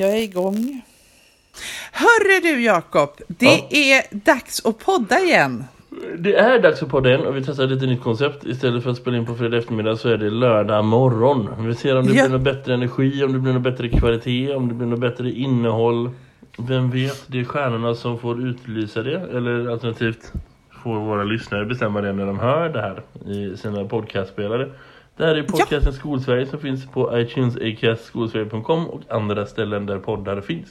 Jag är igång. Hörru du Jakob, det ja. är dags att podda igen. Det är dags att podda igen och vi testar lite nytt koncept. Istället för att spela in på fredag eftermiddag så är det lördag morgon. Vi ser om det ja. blir något bättre energi, om det blir något bättre kvalitet, om det blir något bättre innehåll. Vem vet, det är stjärnorna som får utlysa det. Eller alternativt får våra lyssnare bestämma det när de hör det här i sina podcastspelare. Det här är podcasten ja. Skolsverige som finns på iTunes, Acast, skolsverige.com och andra ställen där poddar finns.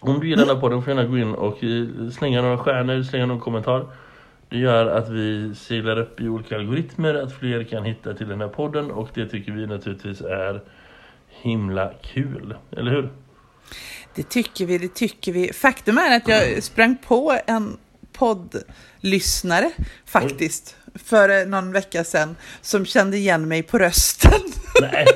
Om du gillar den här podden får du gärna gå in och eh, slänga några stjärnor, slänga någon kommentar. Det gör att vi seglar upp i olika algoritmer, att fler kan hitta till den här podden och det tycker vi naturligtvis är himla kul, eller hur? Det tycker vi, det tycker vi. Faktum är att jag sprang på en poddlyssnare faktiskt för någon vecka sedan som kände igen mig på rösten. Nej.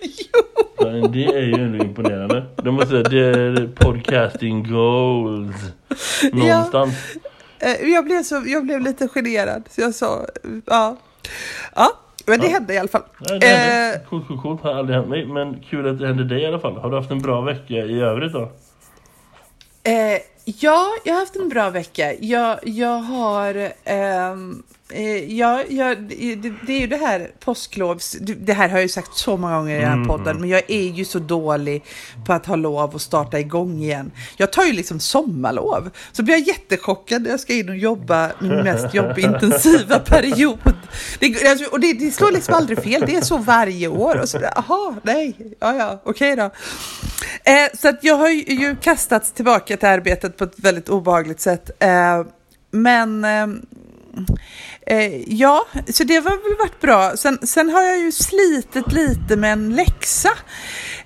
jo. Det är ju ändå imponerande. De måste säga, det är podcasting goals. Någonstans. Ja. Eh, jag blev, så, jag blev lite generad. Så jag sa, ja. Ja, men det ja. hände i alla fall. Ja, det hände. Eh, coolt, coolt, coolt. Har aldrig hänt mig. Men kul att det hände dig i alla fall. Har du haft en bra vecka i övrigt då? Eh, ja, jag har haft en bra vecka. Jag, jag har... Eh, ja, ja det, det, är ju det här påsklovs... Det här har jag ju sagt så många gånger i den här mm, podden, mm. men jag är ju så dålig på att ha lov och starta igång igen. Jag tar ju liksom sommarlov, så blir jag jättechockad när jag ska in och jobba min mest jobbintensiva period. Det, alltså, och det, det slår liksom aldrig fel, det är så varje år. Och så, aha, nej, ja, ja, okej då. Eh, så att jag har ju kastats tillbaka till arbetet på ett väldigt obehagligt sätt. Eh, men eh, Eh, ja, så det har väl varit bra. Sen, sen, har jag ju slitit lite med en läxa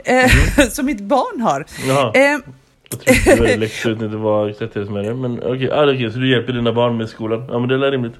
mm. som mitt barn har. Jaha. Jag trodde det var läxa ut inte var exakt det som är det. Men okej, okay. ah, okay, så du hjälper dina barn med skolan. Ja, men det är rimligt.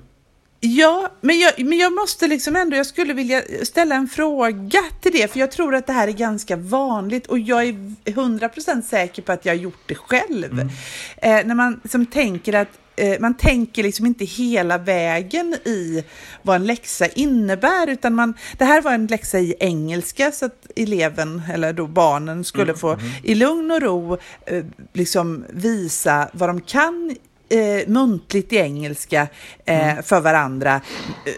Ja, men jag, men jag måste liksom ändå, jag skulle vilja ställa en fråga till det, för jag tror att det här är ganska vanligt och jag är 100% säker på att jag har gjort det själv. Mm. Eh, när man som tänker att eh, man tänker liksom inte hela vägen i vad en läxa innebär, utan man, det här var en läxa i engelska så att eleven, eller då barnen, skulle mm, få mm. i lugn och ro eh, liksom visa vad de kan eh, muntligt i engelska eh, mm. för varandra eh,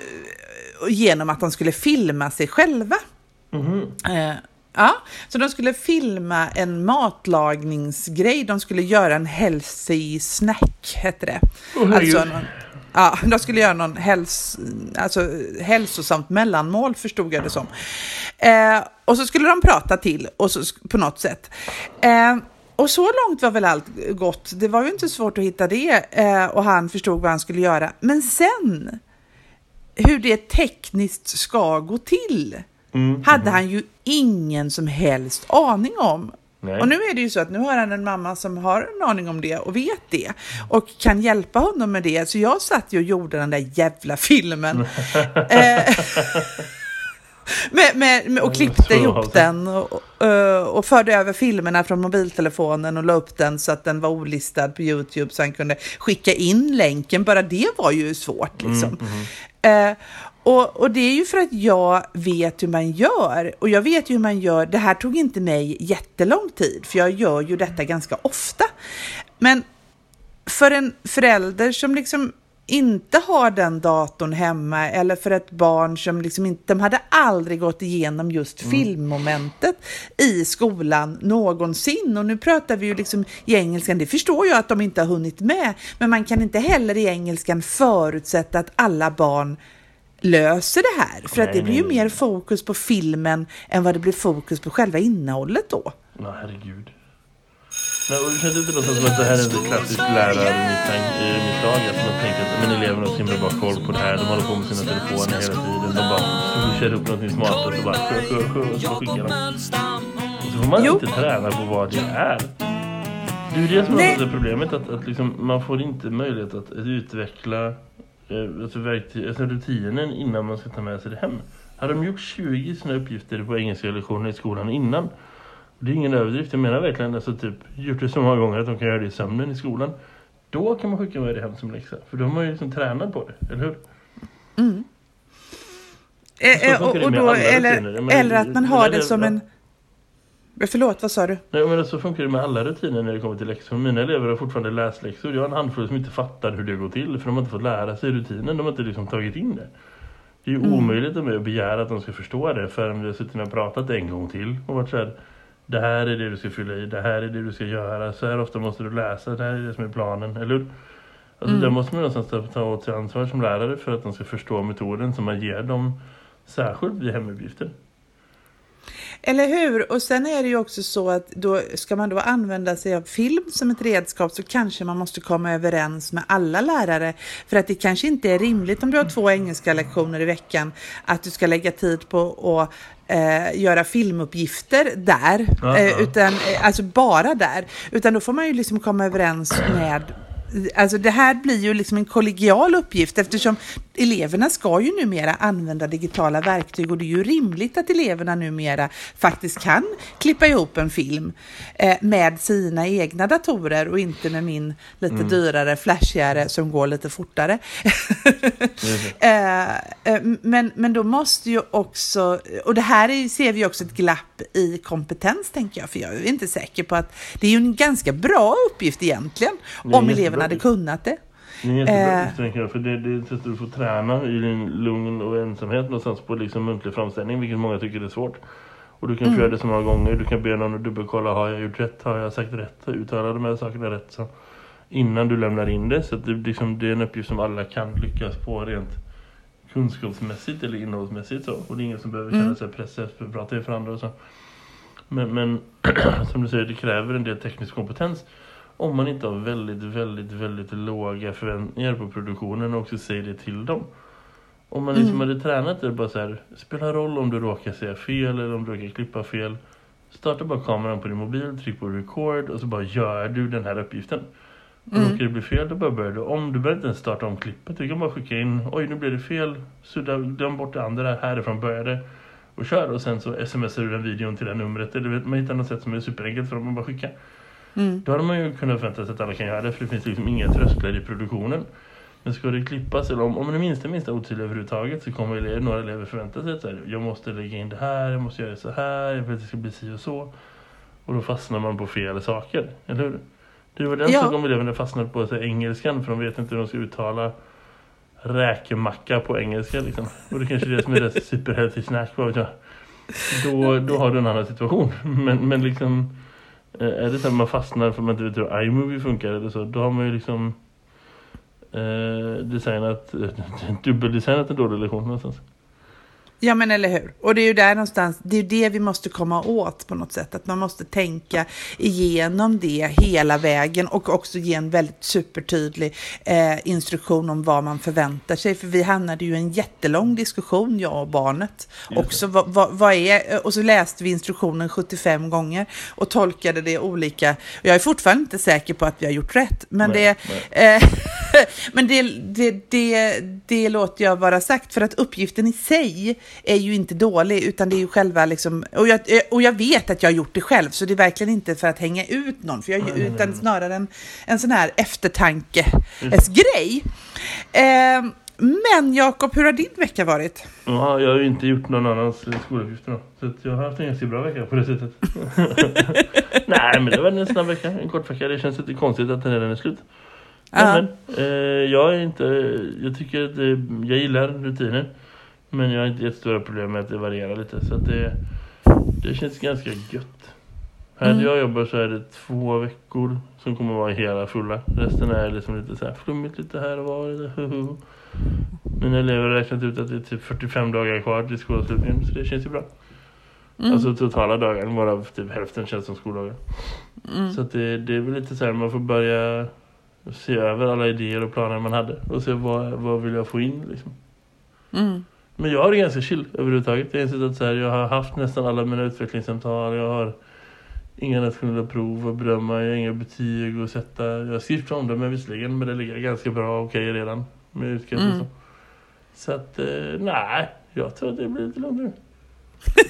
genom att de skulle filma sig själva. Mm. Ja, så de skulle filma en matlagningsgrej. De skulle göra en healthy snack, hette det. Oh, alltså någon, ja, de skulle göra någon häls, alltså, hälsosamt mellanmål, förstod jag det som. Eh, och så skulle de prata till och så, på något sätt. Eh, och så långt var väl allt gott. Det var ju inte svårt att hitta det eh, och han förstod vad han skulle göra. Men sen, hur det tekniskt ska gå till mm, hade mm. han ju ingen som helst aning om. Nej. Och nu är det ju så att nu har han en mamma som har en aning om det och vet det och kan hjälpa honom med det. Så jag satt ju och gjorde den där jävla filmen. Eh, med, med, med, och klippte ihop den och, och, och, förde över filmerna från mobiltelefonen och la upp den så att den var olistad på Youtube så han kunde skicka in länken. Bara det var ju svårt liksom. Mm, mm. Eh, och, och, det är ju för att jag vet hur man gör. Och jag vet ju hur man gör. Det här tog inte mig jättelång tid, för jag gör ju detta ganska ofta. Men för en förälder som liksom inte har den datorn hemma eller för ett barn som liksom inte, de hade aldrig gått igenom just mm. filmmomentet i skolan någonsin. Och nu pratar vi ju liksom i engelskan, det förstår jag att de inte har hunnit med, men man kan inte heller i engelskan förutsätta att alla barn löser det här. För nej, att det blir ju mer fokus på filmen än vad det blir fokus på själva innehållet då. Ja, herregud. Men det känns inte som att det här är en klassisk lärarmisstag. Att man tänker att men eleverna har så himla bra koll på det här. De håller på med sina telefoner hela tiden. De bara kör upp någonting smart och så bara sjö, sjö, sjö, och så skickar de. Och så får man jo. inte träna på vad det är. Det är det som är problemet. Att, att liksom, man får inte möjlighet att, att utveckla eh, alltså, verktyg, alltså rutinen innan man ska ta med sig det hem. Hade de gjort 20 sådana uppgifter på engelska lektioner i skolan innan det är ingen överdrift. Jag menar verkligen alltså typ gjort det så många gånger att de kan göra det i sömnen i skolan. Då kan man skicka med det hem som läxa. För då har man ju liksom tränat på det, eller hur? Mm. Eh, och, och då, eller, eller att man har det som en... Förlåt, vad sa du? Nej, men så funkar det med alla rutiner när det kommer till läxor. Mina elever har fortfarande läsläxor. Jag har en handfull som inte fattar hur det går till. För de har inte fått lära sig rutinen. De har inte liksom tagit in det. Det är ju mm. omöjligt att begära att de ska förstå det förrän vi har suttit och pratat en gång till. Och varit så här, det här är det du ska fylla i, det här är det du ska göra. Så här ofta måste du läsa, det här är det som är planen, eller hur? Alltså mm. där måste man någonstans ta åt sig ansvar som lärare för att de ska förstå metoden som man ger dem särskilt vid hemuppgifter. Eller hur? Och sen är det ju också så att då ska man då använda sig av film som ett redskap så kanske man måste komma överens med alla lärare. För att det kanske inte är rimligt om du har två engelska lektioner i veckan att du ska lägga tid på att eh, göra filmuppgifter där, uh -huh. eh, utan, eh, alltså bara där. Utan då får man ju liksom komma överens med Alltså det här blir ju liksom en kollegial uppgift eftersom eleverna ska ju numera använda digitala verktyg och det är ju rimligt att eleverna numera faktiskt kan klippa ihop en film eh, med sina egna datorer och inte med min lite mm. dyrare, flashigare som går lite fortare. eh, men, men då måste ju också, och det här är, ser vi också ett glapp i kompetens tänker jag, för jag är inte säker på att det är ju en ganska bra uppgift egentligen om eleverna hade kunnat det. Det är jättebra eh. för det, det är att du får träna i din lugn och ensamhet någonstans på liksom muntlig framställning, vilket många tycker är svårt. Och du kan mm. göra det så många gånger, du kan be någon att dubbelkolla, har jag gjort rätt, har jag sagt rätt, uttalat de här sakerna rätt så innan du lämnar in det. Så det, liksom, det är en uppgift som alla kan lyckas på rent kunskapsmässigt eller innehållsmässigt så. Och det är ingen som behöver känna mm. sig pressad för att prata inför andra och så. Men, men som du säger, det kräver en del teknisk kompetens om man inte har väldigt, väldigt, väldigt låga förväntningar på produktionen och också säger det till dem. Om man liksom mm. hade tränat det bara så här, spelar roll om du råkar säga fel eller om du råkar klippa fel. Starta bara kameran på din mobil, tryck på record och så bara gör du den här uppgiften. Mm. Råkar det bli fel, då bara börjar du om. Du behöver inte ens starta om klippet. Du kan bara skicka in, oj nu blev det fel. Sudda, glöm bort det andra härifrån började. Och kör och sen så smsar du den videon till det numret. Eller man hittar något sätt som är superenkelt för dem att bara skicka. Mm. Då hade man ju kunnat förvänta sig att alla kan göra det för det finns liksom inga trösklar i produktionen. Men ska det klippas eller om, om det minsta minsta otydliga överhuvudtaget så kommer elever, några elever förvänta sig att så här, jag måste lägga in det här, jag måste göra det så här, jag vill att det ska bli si och så. Och då fastnar man på fel saker, eller hur? Det var den ja. sak om eleverna fastnade på så här, engelskan för de vet inte hur de ska uttala räkmacka på engelska liksom. Och det kanske är det som är det superhealthy snack, vad jag. Då, då har du en annan situation. Men, men liksom Eh, är det så att man fastnar för att man inte vet hur iMovie funkar eller så, då har man ju liksom eh, designat, eh, dubbeldesignat en dålig lektion någonstans. Ja men eller hur. Och det är ju där någonstans, det är det vi måste komma åt på något sätt. Att man måste tänka igenom det hela vägen och också ge en väldigt supertydlig eh, instruktion om vad man förväntar sig. För vi hamnade ju i en jättelång diskussion, jag och barnet. Också vad, vad, vad, är, och så läste vi instruktionen 75 gånger och tolkade det olika. Jag är fortfarande inte säker på att vi har gjort rätt. Men, nej, det, nej. Eh, men det, det, det, det låter jag vara sagt för att uppgiften i sig är ju inte dålig, utan det är ju själva liksom, och jag, och jag vet att jag har gjort det själv, så det är verkligen inte för att hänga ut någon, för jag, utan snarare en, en sån här eftertanke-grej. Eh, men Jakob, hur har din vecka varit? Ja, jag har ju inte gjort någon annans skoluppgifter Så jag har haft en ganska bra vecka på det sättet. Nej, men det var en snabb vecka, en kort vecka. Det känns lite konstigt att den redan är slut. Men, eh, jag är inte, jag tycker att det, jag gillar rutiner. Men jag har inte jättestora problem med att det varierar lite. Så det, det känns ganska gött. Här mm. jag jobbar så är det två veckor som kommer vara hela fulla. Resten är liksom lite så här flummigt lite här och var. Mina elever har räknat ut att det är typ 45 dagar kvar till skolavslutningen. Så det känns ju bra. Mm. Alltså totala dagar, varav typ hälften känns som skoldagar. Mm. Så det, det är väl lite så här, man får börja se över alla idéer och planer man hade. Och se vad, vad vill jag få in liksom. Mm. Men jag har det ganska chill överhuvudtaget. Jag har att så här, jag har haft nästan alla mina utvecklingssamtal. Jag har inga nationella prov att bedöma. Jag har inga betyg att sätta. Jag har skrivit om det men visserligen. Men det ligger ganska bra och okej redan. Med utkast mm. så. så att, eh, nej. Jag tror att det blir lite lugnt nu.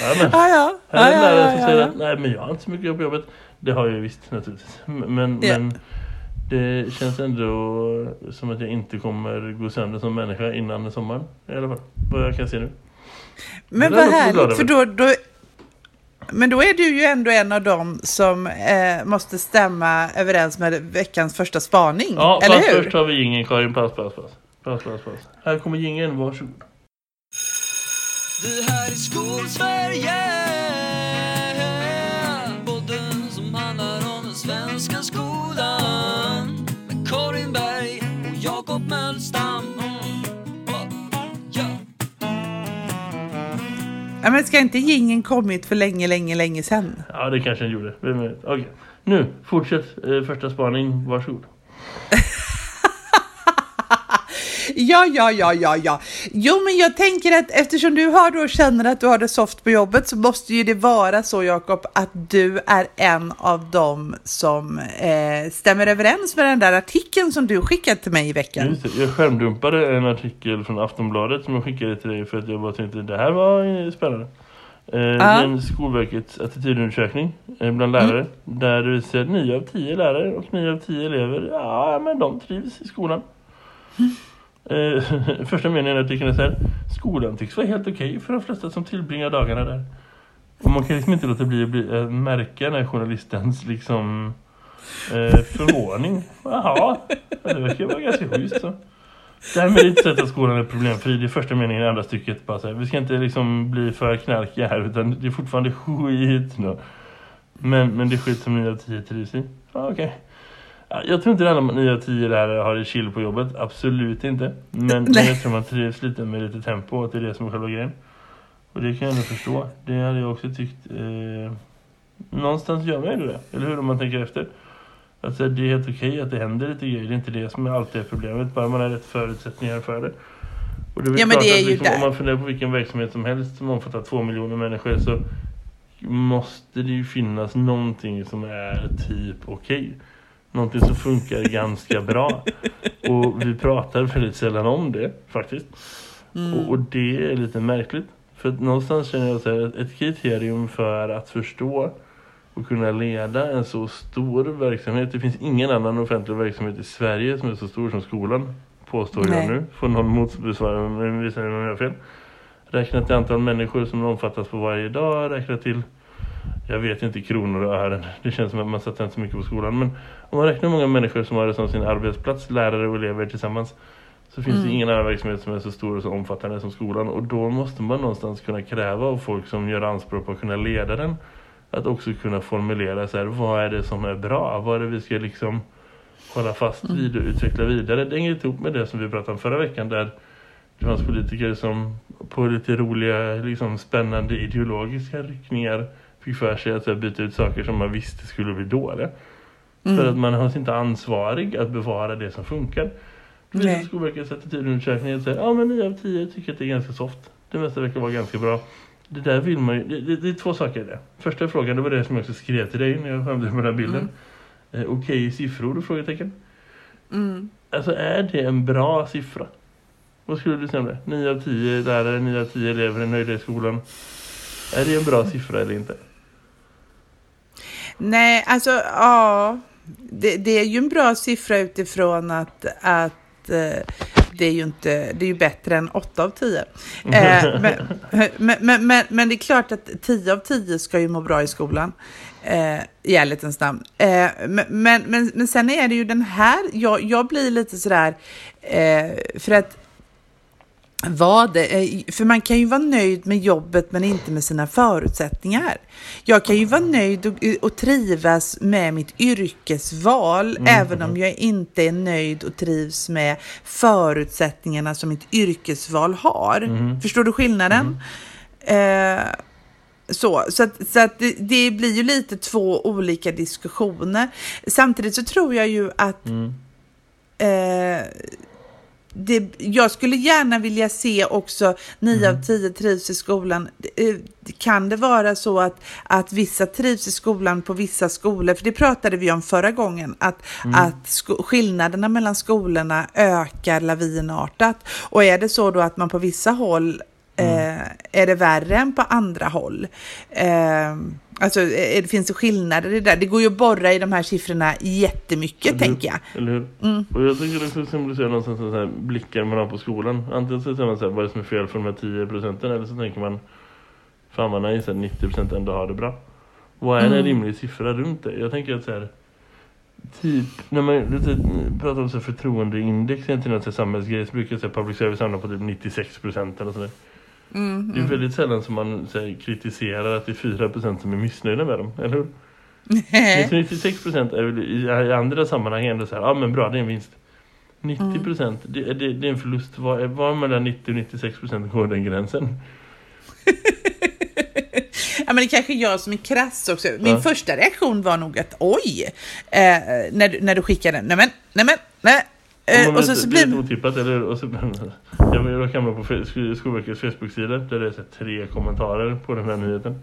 ja, men, ja, ja. Här är ja, ja, ja, ja, att, nej men jag har inte så mycket jobb på jobbet. Det har jag ju visst naturligtvis. Men, men det känns ändå som att jag inte kommer gå sönder som människa innan sommaren. I alla fall, vad jag kan se nu. Men vad härligt, för då, då, men då är du ju ändå en av dem som eh, måste stämma överens med veckans första spaning. Ja, eller fast hur? först har vi ingen Karin. Pass, pass, pass. Pass, pass, pass. Här kommer ingen, varsågod. Det här är Skolsverige Ja, men ska inte gingen kommit för länge, länge, länge sedan? Ja, det kanske den gjorde. Okej. Nu, fortsätt. Eh, första spaning. Varsågod. Ja, ja, ja, ja, ja. Jo, men jag tänker att eftersom du har då känner att du har det soft på jobbet så måste ju det vara så, Jakob, att du är en av dem som eh, stämmer överens med den där artikeln som du skickat till mig i veckan. Just det, jag skärmdumpade en artikel från Aftonbladet som jag skickade till dig för att jag bara tänkte det här var eh, spännande. Eh, är en Skolverkets attitydundersökning eh, bland lärare där det visar att 9 av 10 lärare och 9 av 10 elever, ja men de trivs i skolan. Eh, första meningen i artikeln är så här, skolan tycks vara helt okej för de flesta som tillbringar dagarna där. Och man kan liksom inte låta bli att bli, äh, märka den här journalistens liksom eh, förvåning. Jaha, det verkar vara ganska schysst så. Därmed är det inte så att skolan är problemfri. Det är första meningen i andra stycket. Bara så här, vi ska inte liksom bli för knarkiga här utan det är fortfarande skit. Nu. Men, men det är skit som 9 av 10 trivs i. Ah, okej. Okay. Jag tror inte alla 9 av 10 lärare har det chill på jobbet. Absolut inte. Men, Nej. jag tror man trivs lite med lite tempo och att det är det som är själva grejen. Och det kan jag ändå förstå. Det hade jag också tyckt. Eh, någonstans gör man ju det. Eller hur? Om man tänker efter. Alltså, det är helt okej att det händer lite grejer. Det är inte det som är alltid är problemet. Bara man har rätt förutsättningar för det. Och det är Ja, men det är att ju liksom. Om man funderar på vilken verksamhet som helst som omfattar två miljoner människor så måste det ju finnas någonting som är typ okej. Någonting som funkar ganska bra. Och vi pratar väldigt sällan om det faktiskt. Och, och det är lite märkligt. För att någonstans känner jag så att ett kriterium för att förstå och kunna leda en så stor verksamhet. Det finns ingen annan offentlig verksamhet i Sverige som är så stor som skolan. Påstår Nej. jag nu. Får någon motbesvara mig om jag har fel. Räkna till antal människor som omfattas på varje dag. Räkna till, jag vet inte, kronor och ören. Det känns som att man satsar inte så mycket på skolan. Men om man räknar många människor som har det som sin arbetsplats, lärare och elever tillsammans. Så finns det ingen annan verksamhet som är så stor och så omfattande som skolan. Och då måste man någonstans kunna kräva av folk som gör anspråk på att kunna leda den. Att också kunna formulera så här, vad är det som är bra? Vad är det vi ska liksom hålla fast vid och utveckla vidare? Det hänger ihop med det som vi pratade om förra veckan där det fanns politiker som på lite roliga, liksom spännande ideologiska riktningar fick för sig att här, byta ut saker som man visste skulle bli dåliga. För att man har inte ansvarig att bevara det som funkar. Nej. Skolverkets attitydundersökning att säga, ja men 9 av 10 tycker att det är ganska soft. Det mesta verkar vara ganska bra. Det där vill man ju, det, det, det är två saker i det. Första frågan, det var det som jag också skrev till dig när jag skärmade på den här bilden. Eh, Okej siffror, frågetecken. Mm. Alltså är det en bra siffra? Vad skulle du säga om det? 9 av 10 lärare, 9 av 10 elever är nöjda i skolan. Är det en bra siffra eller inte? Nej, alltså ja, det, det är ju en bra siffra utifrån att, att eh, det är ju inte, det är ju bättre än 8 av 10. Eh, men, men, men, men, det är klart att 10 av 10 ska ju må bra i skolan. Eh, I ärlighetens namn. Eh, men, men, men, men sen är det ju den här, jag, jag blir lite sådär, eh, för att vad det, eh, för man kan ju vara nöjd med jobbet men inte med sina förutsättningar. Jag kan ju vara nöjd och, och trivas med mitt yrkesval även om jag inte är nöjd och trivs med förutsättningarna som mitt yrkesval har. Förstår du skillnaden? Eh, så, så att, så att det, det blir ju lite två olika diskussioner. Samtidigt så tror jag ju att eh, det, jag skulle gärna vilja se också 9 av 10 trivs i skolan. Eh, Kan det vara så att, att vissa trivs i skolan på vissa skolor? För det pratade vi om förra gången, att, att sko- skillnaderna mellan skolorna ökar lavinartat. Och är det så då att man på vissa håll eh, är det värre än på andra håll? Eh, alltså det finns det skillnader i det där. Det går ju att borra i de här siffrorna jättemycket, Eller tänker jag. Eller hur? Och jag tycker det symboliserar någonstans så här blickar man har på skolan. Antingen så säger man så här, vad är det som är fel för de här 10 procenten? Eller så tänker man, Fan vad nice att 90% ändå har det bra. Vad är en Mm. rimlig siffra runt det? Jag tänker att så här, typ, när man pratar om så här förtroendeindex egentligen, att så här samhällsgrejer, så brukar jag säga public service hamnar på typ 96% eller sådär. Mm, Det är väldigt sällan som man här, kritiserar att det är 4% som är missnöjda med dem, eller hur? Så 96% är väl i, i andra sammanhang ändå så här, ja men bra, det är en vinst. 90% det, det, det är en förlust. Var, var mellan 90 och 96% går den gränsen? Ja, men det kanske är jag som är krass också. Min Ja. första reaktion var nog att oj, eh, när, du, när du skickade den. Nej men, nej men, nej. Eh, man och så, blir otippat. Eller, och så, jag råkade hamna på Skolverkets Facebook-sida där det är så här tre kommentarer på den här nyheten.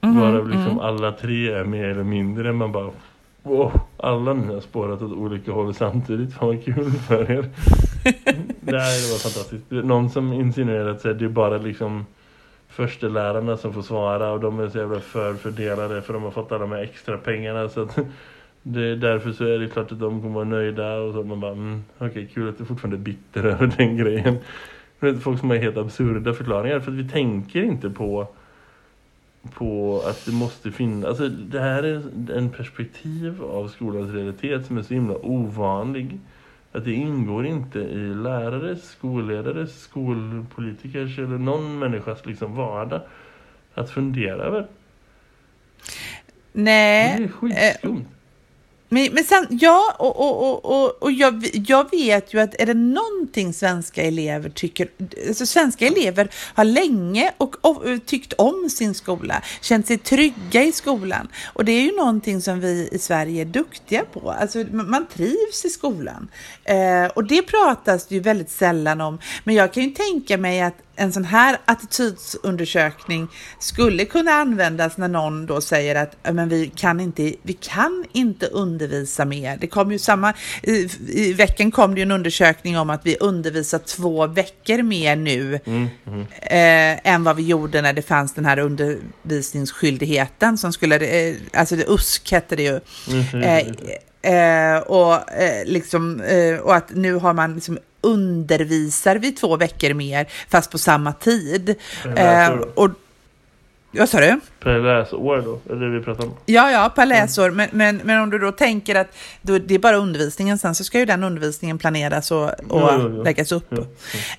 Mhm, Varav liksom alla tre är mer eller mindre. Man bara, wow, alla ni har spårat åt olika håll samtidigt. Fan vad kul för er. Det var fantastiskt. Någon som insinuerar att här, det är bara liksom förstelärarna som får svara och de är så jävla förfördelade för de har fått alla de här extra pengarna så att det är därför så är det klart att de kommer vara nöjda och så man bara mm, okej kul att du fortfarande är bitter över den grejen. Det folk som har helt absurda förklaringar för att vi tänker inte på på att det måste finnas, alltså det här är en perspektiv av skolans realitet som är så himla ovanlig. Att det ingår inte i lärares, skolledares, skolpolitikers eller någon människas liksom vardag att fundera över. Det nej. är skitskumt. Men, men sen, ja, och, och, och, och, och jag, jag vet ju att är det någonting svenska elever tycker, alltså svenska elever har länge och, och tyckt om sin skola, känt sig trygga i skolan. Och det är ju någonting som vi i Sverige är duktiga på, alltså man trivs i skolan. Eh, och det pratas det ju väldigt sällan om, men jag kan ju tänka mig att en sån här attitydsundersökning skulle kunna användas när någon då säger att "Ja, men vi, kan inte, vi kan inte undervisa mer. Det kom ju samma, i, i veckan kom det ju en undersökning om att vi undervisar två veckor mer nu Mm, mm. eh, än vad vi gjorde när det fanns den här undervisningsskyldigheten som skulle, eh, alltså det USK hette det ju. Mm, Eh, mm. eh, och, eh, liksom, eh, och att nu har man liksom undervisar vi två veckor mer fast på samma tid. Eh, och, vad sa du? Per läsår då, är det vi pratar om? Ja, ja, per läsår. Men, men, men om du då tänker att då, det är bara undervisningen, sen så ska ju den undervisningen planeras och, och Ja, ja, ja. läggas upp.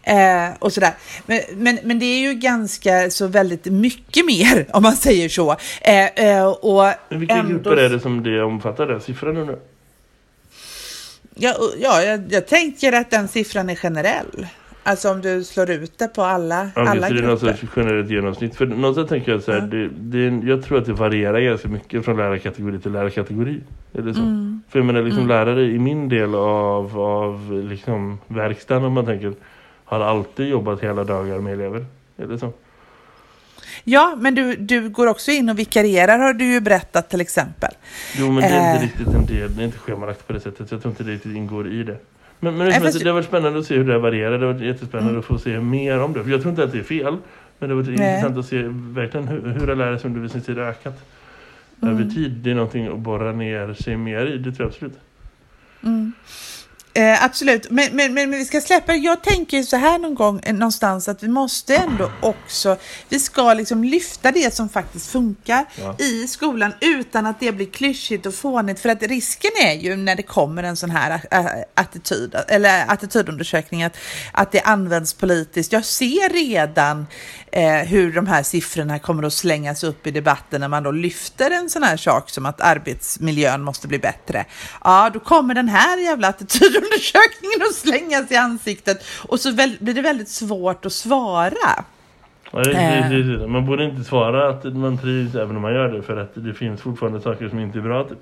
Eh, och sådär. Men, men, men det är ju ganska så väldigt mycket mer, om man säger så. Eh, eh, och Men vilka ändå- grupper är det som det omfattar, den siffran nu? Ja, ja jag, jag tänker att den siffran är generell. Alltså om du slår ut det på alla, Ja, alla så det är något sorts generellt genomsnitt. För någonstans tänker jag så här, Ja. det, det, jag tror att det varierar ganska mycket från lärarkategori till lärarkategori. Eller så. Mm. För jag menar, liksom lärare i min del av, av liksom verkstaden om man tänker, har alltid jobbat hela dagar med elever. Eller så. Ja, men du, du går också in och vikarierar har du ju berättat till exempel. Jo, men det är inte Eh. riktigt en del, det är inte schemalagt på det sättet. Jag tror inte det riktigt ingår i det. Men, men det, fast- det har varit spännande att se hur det varierar. Det har varit jättespännande att få se mer om det. För jag tror inte att det är fel. Men det har varit Nej. intressant att se verkligen hur, hur har lärares undervisningstid ökat över tid. Det är någonting att borra ner sig mer i, det tror jag absolut. Eh, absolut, men, men, men, men vi ska släppa Jag tänker ju så här någon gång eh, någonstans att vi måste ändå också, vi ska liksom lyfta det som faktiskt funkar Ja. i skolan utan att det blir klyschigt och fånigt. För att risken är ju när det kommer en sån här eh, attityd, eller attitydundersökning att, att det används politiskt. Jag ser redan eh, hur de här siffrorna kommer att slängas upp i debatten när man då lyfter en sån här sak som att arbetsmiljön måste bli bättre. Ja, då kommer den här jävla attitydundersökningen att slängas i ansiktet och så blir det väldigt svårt att svara. Eh. Man borde inte svara att man trivs även om man gör det. För att det finns fortfarande saker som inte är bra. Typ.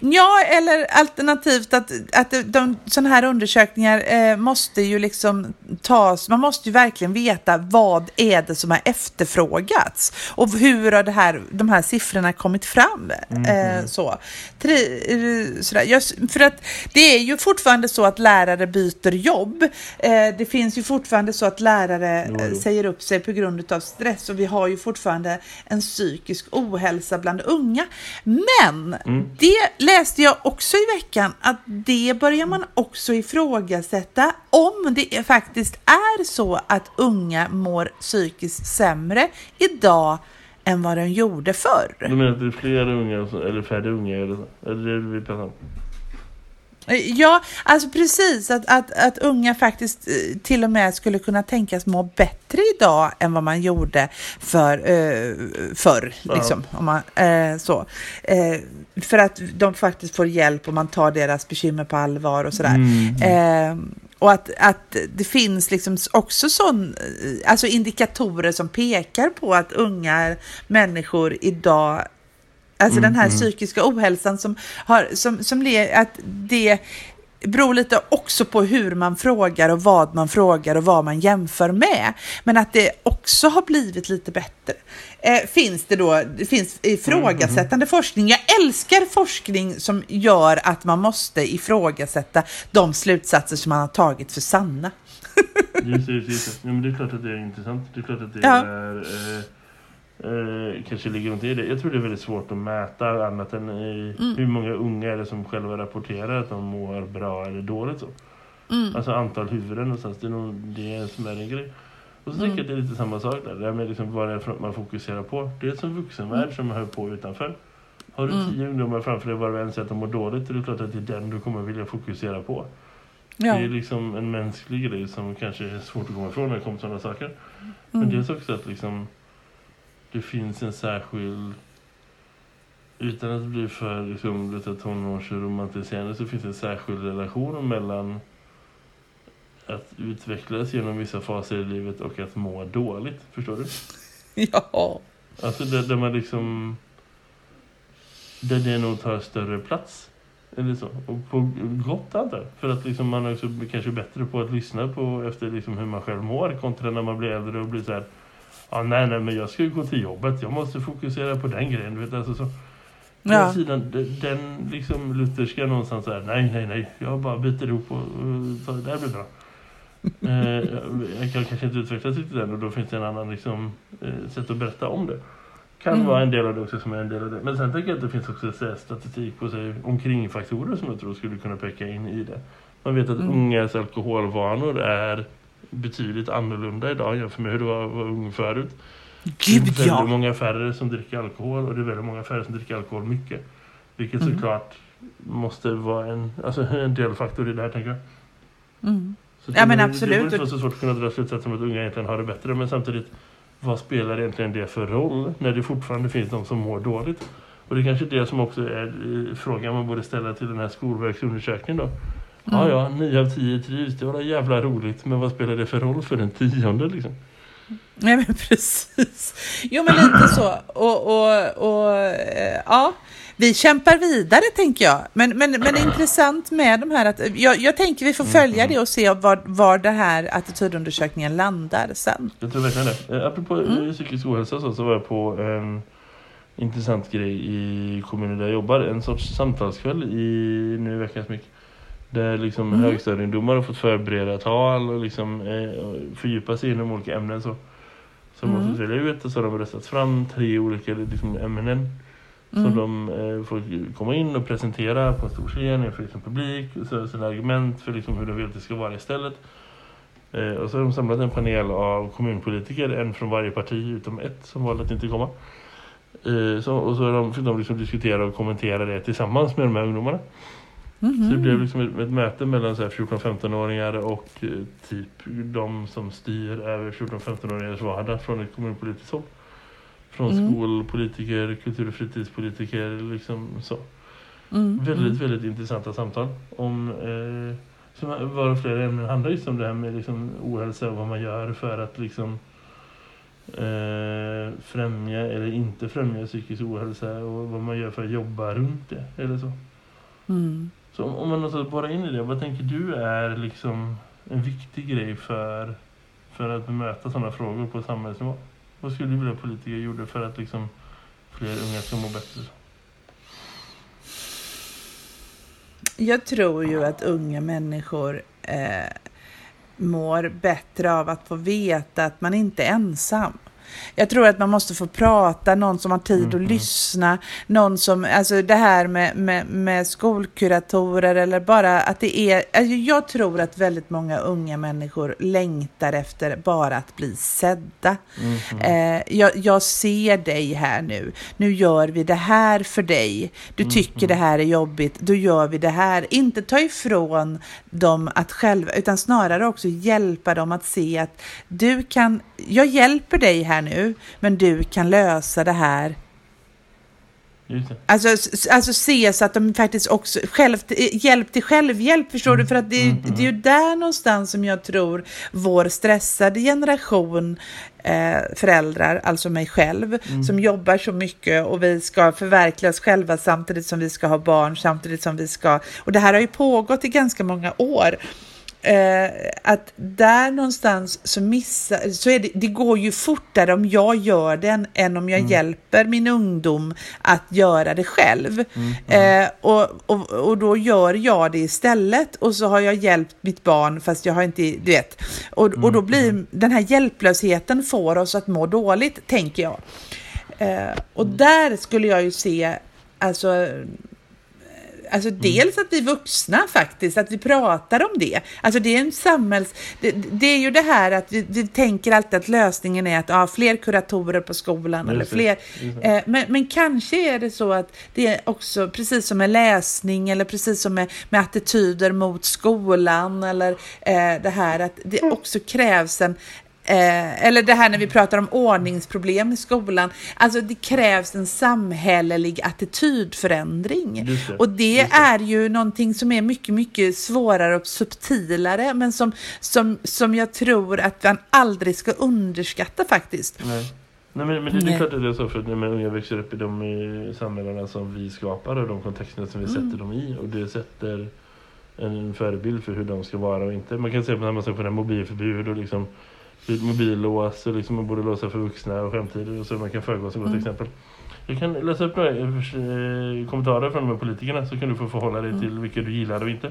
Ja, eller alternativt att, att de, sådana här undersökningar eh, måste ju liksom tas, man måste ju verkligen veta vad är det som har efterfrågats och hur har det här, de här siffrorna kommit fram. Eh, så. Tri, eh, sådär. Jag, för att det är ju fortfarande så att lärare byter jobb. Eh, det finns ju fortfarande så att lärare Jo, eh, jo. säger upp sig på grund av stress och vi har ju fortfarande en psykisk ohälsa bland unga. Men Mm. det det läste jag också i veckan att det börjar man också ifrågasätta om det faktiskt är så att unga mår psykiskt sämre idag än vad de gjorde förr. Du menar att det är fler unga eller färre unga eller eller det är det vi pratar om? Ja, alltså precis att, att, att unga faktiskt eh, till och med skulle kunna tänkas må bättre idag än vad man gjorde för, eh, förr. Ja. Liksom, om man, eh, så. Eh, för att de faktiskt får hjälp och man tar deras bekymmer på allvar och sådär. Eh, och att, att det finns liksom också sån, eh, alltså indikatorer som pekar på att unga människor idag Alltså den här psykiska ohälsan som har, som, som le, att det beror lite också på hur man frågar och vad man frågar och vad man jämför med. Men att det också har blivit lite bättre. Eh, finns det då, det finns ifrågasättande forskning. Jag älskar forskning som gör att man måste ifrågasätta de slutsatser som man har tagit för sanna. Just just just. Ja, men det är klart att det är intressant. Det är klart att det Ja. är... Eh, eh, kanske ligger något i det. Jag tror det är väldigt svårt att mäta annat än i Mm. hur många unga är det som själva rapporterar att de mår bra eller dåligt. Så. Mm. Alltså antal huvuden någonstans. Det är nog det som är en grej. Och så Mm. tycker jag att det är lite samma sak där. Det här med liksom vad det är man fokuserar på. Det är som vuxenvärld som hör på utanför. Har du Mm. tio ungdomar framför dig var och en säger att de mår dåligt. Då är det klart att det är den du kommer vilja fokusera på. Ja. Det är liksom en mänsklig grej som kanske är svårt att komma ifrån när det kommer till sådana saker. Men Mm. dels också att liksom det finns en särskild utan att bli för liksom, lite tonårsromantiserande så finns det en särskild relation mellan att utvecklas genom vissa faser i livet och att må dåligt. Förstår du? Ja. Alltså där, där man liksom där det nog tar större plats. Eller så. Och på gott antar. För att liksom man är också kanske bättre på att lyssna på efter liksom hur man själv mår kontra när man blir äldre och blir så här. Ja, nej, nej, men jag ska ju gå till jobbet. Jag måste fokusera på den grejen. Du vet, alltså så. På Ja. den sidan, den, den liksom lutherska någonstans så här. Nej, nej, nej. Jag bara biter ihop och, och så, det här blir bra. eh, jag kan kanske inte utvecklas riktigt än och då finns det en annan liksom, eh, sätt att berätta om det. Kan Mm. vara en del av det också som är en del av det. Men sen tänker jag att det finns också så här, statistik på sig, omkringfaktorer som jag tror skulle kunna peka in i det. Man vet att Mm. ungas alkoholvanor är betydligt annorlunda idag jämfört med hur det var, var ung förut. Gud Det är väldigt ja. många färre som dricker alkohol och det är väldigt många färre som dricker alkohol mycket. Vilket Mm. såklart måste vara en, alltså en delfaktor i det här tänker jag. Mm. Så Ja, men det, absolut. Det borde inte vara så svårt att kunna dra slutsatsen att unga egentligen har det bättre. Men samtidigt, vad spelar egentligen det för roll när det fortfarande finns de som mår dåligt? Och det är kanske det som också är eh, frågan man borde ställa till den här skolverksundersökningen då. Ja, Mm. ja, nio av tio trivs. Det var jävla roligt. Men vad spelar det för roll för den tionde liksom? Nej men precis. Jo men lite så. Och, och, och eh, ja, vi kämpar vidare tänker jag. Men, men, men det är intressant med de här att jag, jag tänker vi får följa det och se var, var det här attitydundersökningen landar sen. Jag tror verkligen det. Eh, apropå mm. psykisk ohälsa så, så var jag på en intressant grej i kommunen där jag jobbar. En sorts samtalskväll i nu veckans mycket. Där liksom Mm. högstadieungdomar har fått förbereda tal och liksom eh, och fördjupa sig inom olika ämnen. Så, de Mm. fått välja ut och så har de röstat fram tre olika liksom, ämnen. Mm. Som de eh, får komma in och presentera på en stor scen inför liksom, publik. Så, sina argument för liksom, hur de vill att det ska vara istället. Eh, och så har de samlat en panel av kommunpolitiker, en från varje parti utom ett som valde att inte komma. Eh, så, och så de, fick de liksom diskutera och kommentera det tillsammans med de här ungdomarna. Mhm. Så det blev liksom ett, ett möte mellan så här 14-15-åringar och eh, typ de som styr över 14-15-åringars vardag från ett kommunpolitiskt håll. Från Mm. skolpolitiker, kultur- och fritidspolitiker, liksom så. Mm. Väldigt, väldigt intressanta samtal om eh, som var och flera ämnen handlar just om det här med liksom, ohälsa och vad man gör för att liksom eh, främja eller inte främja psykisk ohälsa och vad man gör för att jobba runt det eller så. Mm. Så om, man någonstans bara in i det, vad tänker du är liksom en viktig grej för, för att bemöta sådana frågor på samhällsnivå? Vad skulle du vilja att politiker gjorde för att liksom fler unga ska må bättre? Jag tror ju att unga människor eh, mår bättre av att få veta att man inte är ensam. Jag tror att man måste få prata, någon som har tid Mm, att lyssna, någon som, alltså det här med, med, med skolkuratorer eller bara att det är, alltså jag tror att väldigt många unga människor längtar efter bara att bli sedda. Eh, jag, jag ser dig här nu, nu gör vi det här för dig, du tycker det här är jobbigt, då gör vi det här. Inte ta ifrån dem att själva, utan snarare också hjälpa dem att se att du kan, jag hjälper dig här nu, men du kan lösa det här. Alltså, alltså se så att de faktiskt också, själv, hjälp till självhjälp förstår du, för att det, är- det är ju där någonstans som jag tror vår stressade generation eh, föräldrar, alltså mig själv, som jobbar så mycket och vi ska förverkliga oss själva samtidigt som vi ska ha barn, samtidigt som vi ska, och det här har ju pågått i ganska många år. Eh, att där någonstans så missar, så är det, det går ju fortare om jag gör den än om jag hjälper min ungdom att göra det själv. Eh, och, och, och då gör jag det istället och så har jag hjälpt mitt barn fast jag har inte, du vet. Och, och då blir den här hjälplösheten får oss att må dåligt, tänker jag. Eh, och där skulle jag ju se, alltså Alltså dels att vi vuxna faktiskt, att vi pratar om det. Alltså det är en samhälls... Det, det är ju det här att vi, vi tänker alltid att lösningen är att ha fler kuratorer på skolan eller Just det, fler... det. Eh, men, men kanske är det så att det är också, precis som med läsning eller precis som med, med attityder mot skolan eller eh, det här att det också krävs en Eh, eller det här när vi pratar om ordningsproblem i skolan. Alltså det krävs en samhällelig attitydförändring. Det, Och det det. är ju någonting som är mycket, mycket svårare och subtilare. Men som, som, som jag tror att man aldrig ska underskatta faktiskt. Nej. Nej men, men det, det är klart att det är så för att unga växer upp i de eh, samhällena som vi skapar och de kontexterna som vi Mm. sätter dem i och det sätter en förebild för hur de ska vara och inte. Man kan säga när man ser på det här mobilförbud och liksom mobillås och liksom man borde låsa för vuxna och skämtider och så man kan föregå som gott Mm. exempel. Jag kan läsa upp några eh, kommentarer från de här politikerna så kan du få förhålla dig till vilka du gillar och inte.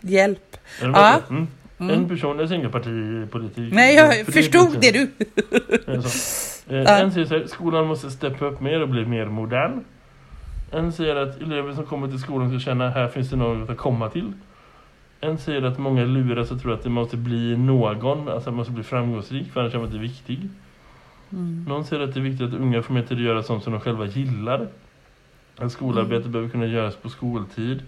Hjälp. Ja. Mm. Mm. En person, säger inga partipolitik. Nej, jag förstod det du. så. Eh, Ja. En säger så här, skolan måste steppa upp mer och bli mer modern. En säger att elever som kommer till skolan ska känna här finns det något att komma till. En säger att många luras och tror att det måste bli någon, alltså man måste bli framgångsrik för annars är man inte viktig. Mm. Någon säger att det är viktigt att unga får mer tid att göra sånt som de själva gillar. Att skolarbete behöver kunna göras på skoltid.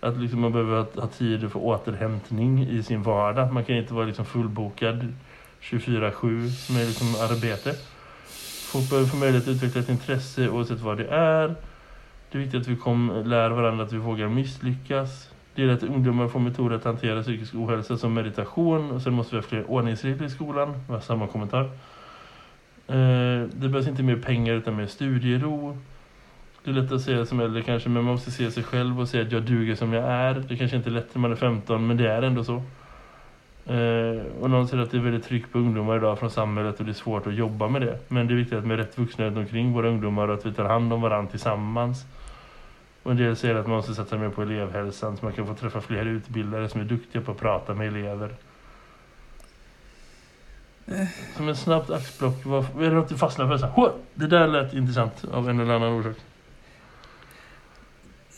Att liksom man behöver ha, ha tid för återhämtning i sin vardag. Man kan inte vara liksom fullbokad 24-7 med liksom arbete. Folk behöver få möjlighet att utveckla ett intresse oavsett vad det är. Det är viktigt att vi kom, lär varandra att vi vågar misslyckas. Det är att ungdomar får metoder att hantera psykisk ohälsa som meditation. Och sen måste vi ha fler ordningsregler i skolan. Det var samma kommentar. Eh, det behövs inte mer pengar utan mer studiero. Det är lätt att säga som äldre kanske, men man måste se sig själv och säga att jag duger som jag är. Det kanske inte är lätt när man är 15, men det är ändå så. Eh, och någon säger att det är väldigt tryck på ungdomar idag från samhället och det är svårt att jobba med det. Men det är viktigt att med rätt vuxna runt omkring våra ungdomar och att vi tar hand om varandra tillsammans. Och en del säger att man måste satsa mer på elevhälsan så man kan få träffa fler utbildare som är duktiga på att prata med elever. Som en snabbt axplock, vad är det något du fastnar för? Så här, "Hå! det där lät intressant av en eller annan orsak.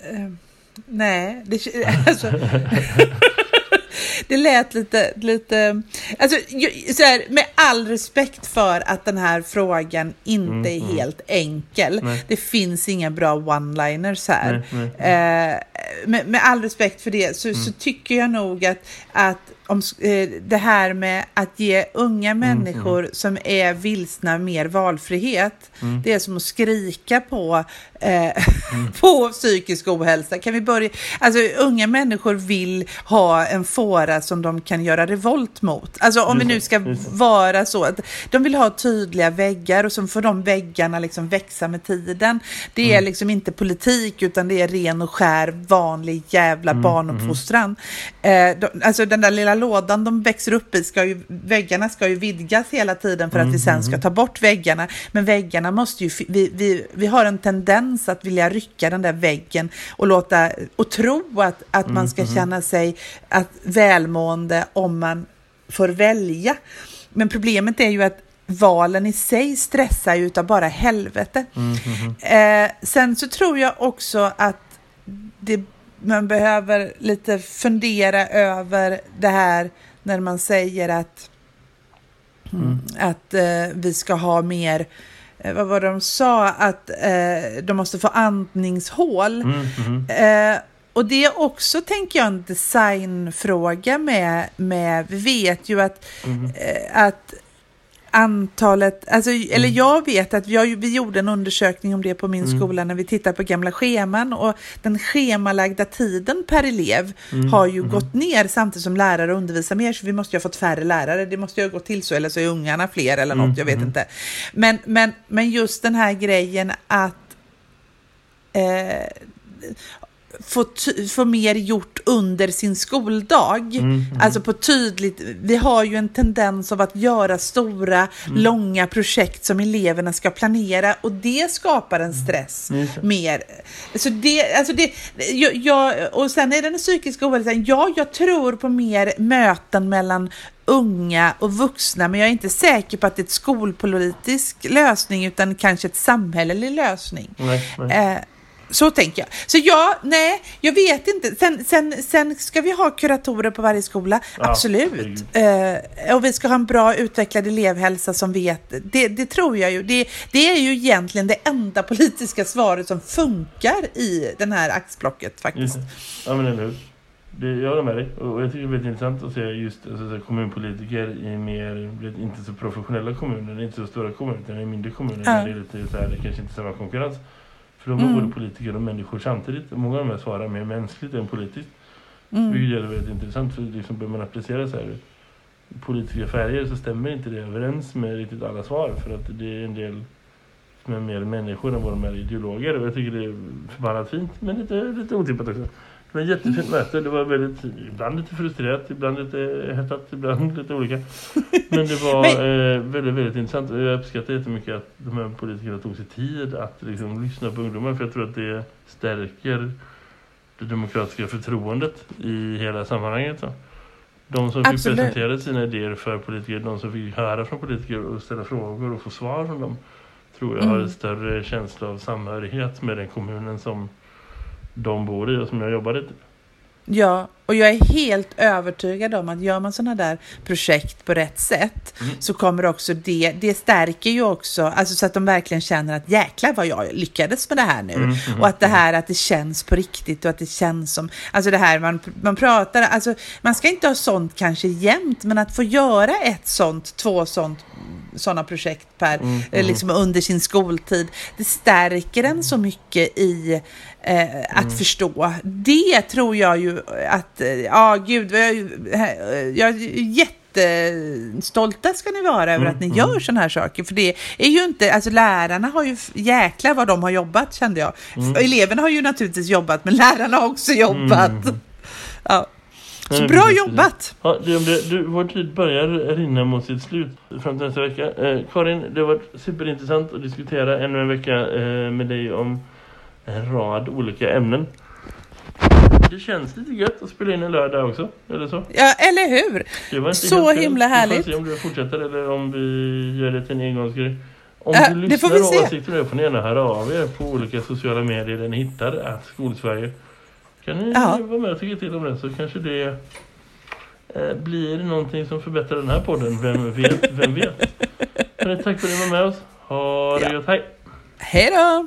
Eh, nej, det, alltså, det lät lite, lite alltså, så här, med all respekt för att den här frågan inte Mm, är mm. helt enkel. Nej. Det finns inga bra one-liners här. Nej, nej. Med, med all respekt för det så, Mm. så tycker jag nog att, att om, eh, det här med att ge unga Mm, människor som är vilsna mer valfrihet, Mm. det är som att skrika på, eh, på psykisk ohälsa. Kan vi börja? Alltså unga människor vill ha en fåra som de kan göra revolt mot. Alltså om vi nu ska vara så att de vill ha tydliga väggar och så får de väggarna liksom växa med tiden. Det är Mm. liksom inte politik utan det är ren och skär vanlig jävla Mm, barnuppfostran. Eh, de, alltså den där lilla lådan de växer upp i, ska ju, väggarna ska ju vidgas hela tiden för att vi sen Mm, ska ta bort väggarna. Men väggarna måste ju, vi, vi, vi har en tendens att vilja rycka den där väggen och låta, och tro att, att man Mm, ska känna sig att välmående om man får välja. Men problemet är ju att valen i sig stressar ju utav bara helvete. Mm, Eh, sen så tror jag också att det, man behöver lite fundera över det här när man säger att, att eh, vi ska ha mer, eh, vad var det de sa, att eh, de måste få andningshål. Mm, mhm. Eh, och det är också, tänker jag, en designfråga med, med vi vet ju att, eh, att antalet, alltså, eller jag vet att ju- vi gjorde en undersökning om det på min skola när vi tittade på gamla scheman och den schemalagda tiden per elev har ju gått ner samtidigt som lärare undervisar mer så vi måste ju ha fått färre lärare, det måste ju ha gått till så eller så är ungarna fler eller något, jag vet inte. Men, men, men just den här grejen att eh, få, få mer gjort under sin skoldag. Alltså på tydligt, vi har ju en tendens av att göra stora, långa projekt som eleverna ska planera och det skapar en stress Just det. mer. Så det, alltså det, jag, jag, och sen är den psykiska ohälsan. Ja, jag tror på mer möten mellan unga och vuxna, men jag är inte säker på att det är ett skolpolitisk lösning utan kanske ett samhällelig lösning. Nej, nej. Eh, så tänker jag. Så ja, nej, jag vet inte. Sen, sen, sen ska vi ha kuratorer på varje skola, Ja, absolut. Eh, och vi ska ha en bra utvecklad elevhälsa som vet. Det, det tror jag ju. Det, det är ju egentligen det enda politiska svaret som funkar i den här axplocket faktiskt. Ja men eller hur. Det, jag håller med dig. Och jag tycker det är väldigt intressant att se just alltså, kommunpolitiker i mer, inte så professionella kommuner, inte så stora kommuner, utan i mindre kommuner Ja. där det är lite så här, det kanske inte är samma konkurrens. För de är Mm. både politiker och människor samtidigt. Många av de här svarar mer mänskligt än politiskt. Mm. Vilket gör det väldigt intressant för liksom börjar man applicera så här politiska färger så stämmer inte det överens med riktigt alla svar. För att det är en del som är mer människor än vad de är ideologer. Och jag tycker det är förbannat fint men lite, lite otippat också. Ett jättefint möte. Det var väldigt, ibland lite frustrerat, ibland lite hettat, ibland lite olika. Men det var eh, väldigt, väldigt intressant. Jag uppskattar jättemycket att de här politikerna tog sig tid att liksom, lyssna på ungdomar. För jag tror att det stärker det demokratiska förtroendet i hela sammanhanget. Så. De som fick Absolut. presentera sina idéer för politiker, de som fick höra från politiker och ställa frågor och få svar från dem tror jag har Mm. en större känsla av samhörighet med den kommunen som de bor i och som jag jobbar i. Typ. Ja, och jag är helt övertygad om att gör man sådana där projekt på rätt sätt Mm. så kommer också det, det stärker ju också, alltså så att de verkligen känner att jäklar vad jag lyckades med det här nu. Mm, mm, Och att det här att det känns på riktigt och att det känns som, alltså det här man, man pratar, alltså man ska inte ha sånt kanske jämt, men att få göra ett sånt, två sånt sådana projekt per, Mm, eh, mm. liksom under sin skoltid. Det stärker en så mycket i eh, att Mm. förstå. Det tror jag ju att, ja gud, jag, är- jag är jättestolta ska ni vara över Mm, att ni mm. gör sådana här saker. För det är ju inte, alltså lärarna har ju, jäklar vad de har jobbat kände jag. Mm. Eleverna har ju naturligtvis jobbat, men lärarna har också jobbat. Mm. Ja. Så Nej, bra precis, jobbat! Ja, det, det, du, vår tid börjar rinna mot sitt slut fram till nästa vecka. Eh, Karin, det har varit superintressant att diskutera ännu en vecka eh, med dig om en rad olika ämnen. Det känns lite gött att spela in en lördag också, eller så? Ja, eller hur? Det var inte Så himla Vi härligt. får se om du fortsätter eller om vi gör det till en engångsgrej. Om Ja, du lyssnar vi och har åsikter nu får ni gärna höra av er på olika sociala medier där ni hittar att Skolsverige. Kan ni Ja. vara med och tycka till om det så kanske det eh, blir någonting som förbättrar den här podden. Vem vet? Vem vet? Men tack för att ni var med oss. Ha det Ja. gött. Hej! Hej då!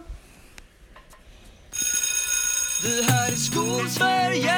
Vi här i Skolsverige.